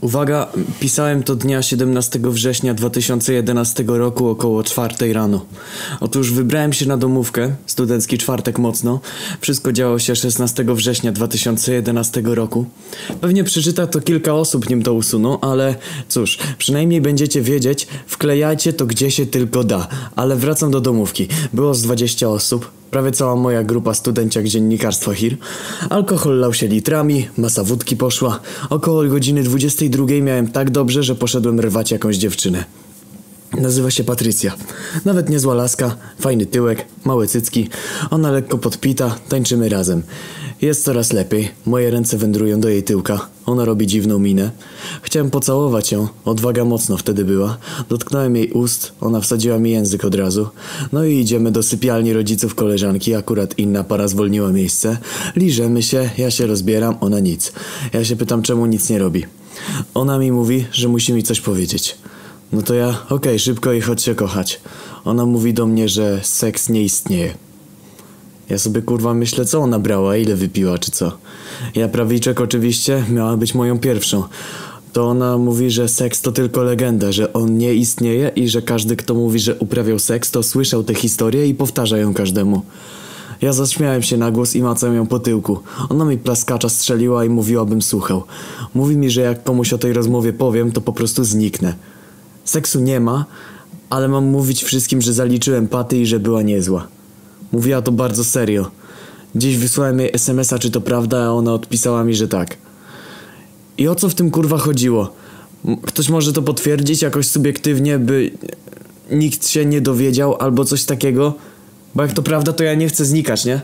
Uwaga, pisałem to dnia 17 września 2011 roku około 4 rano. Otóż wybrałem się na domówkę, studencki czwartek mocno. Wszystko działo się 16 września 2011 roku. Pewnie przeczyta to kilka osób, nim to usuną, ale cóż, przynajmniej będziecie wiedzieć, wklejajcie to gdzie się tylko da. Ale wracam do domówki. Było z 20 osób, Prawie cała moja grupa studenciak dziennikarstwa HIR. Alkohol lał się litrami, masa wódki poszła. Około godziny 22 miałem tak dobrze, że poszedłem rwać jakąś dziewczynę. Nazywa się Patrycja. Nawet niezła laska, fajny tyłek, małe cycki. Ona lekko podpita, tańczymy razem. Jest coraz lepiej. Moje ręce wędrują do jej tyłka. Ona robi dziwną minę. Chciałem pocałować ją. Odwaga mocno wtedy była. Dotknąłem jej ust. Ona wsadziła mi język od razu. No i idziemy do sypialni rodziców koleżanki. Akurat inna para zwolniła miejsce. Liżemy się. Ja się rozbieram. Ona nic. Ja się pytam, czemu nic nie robi. Ona mi mówi, że musi mi coś powiedzieć. No to ja, okej, szybko i chodź się kochać. Ona mówi do mnie, że seks nie istnieje. Ja sobie kurwa myślę, co ona brała, ile wypiła, czy co. Ja prawiczek oczywiście, miała być moją pierwszą. To ona mówi, że seks to tylko legenda, że on nie istnieje i że każdy, kto mówi, że uprawiał seks, to słyszał tę historię i powtarza ją każdemu. Ja zaśmiałem się na głos i macam ją po tyłku. Ona mi plaskacza strzeliła i mówiła, bym słuchał. Mówi mi, że jak komuś o tej rozmowie powiem, to po prostu zniknę. Seksu nie ma, ale mam mówić wszystkim, że zaliczyłem paty i że była niezła. Mówiła to bardzo serio. Dziś wysłałem jej smsa, czy to prawda, a ona odpisała mi, że tak. I o co w tym kurwa chodziło? Ktoś może to potwierdzić jakoś subiektywnie, by nikt się nie dowiedział albo coś takiego? Bo jak to prawda, to ja nie chcę znikać, nie?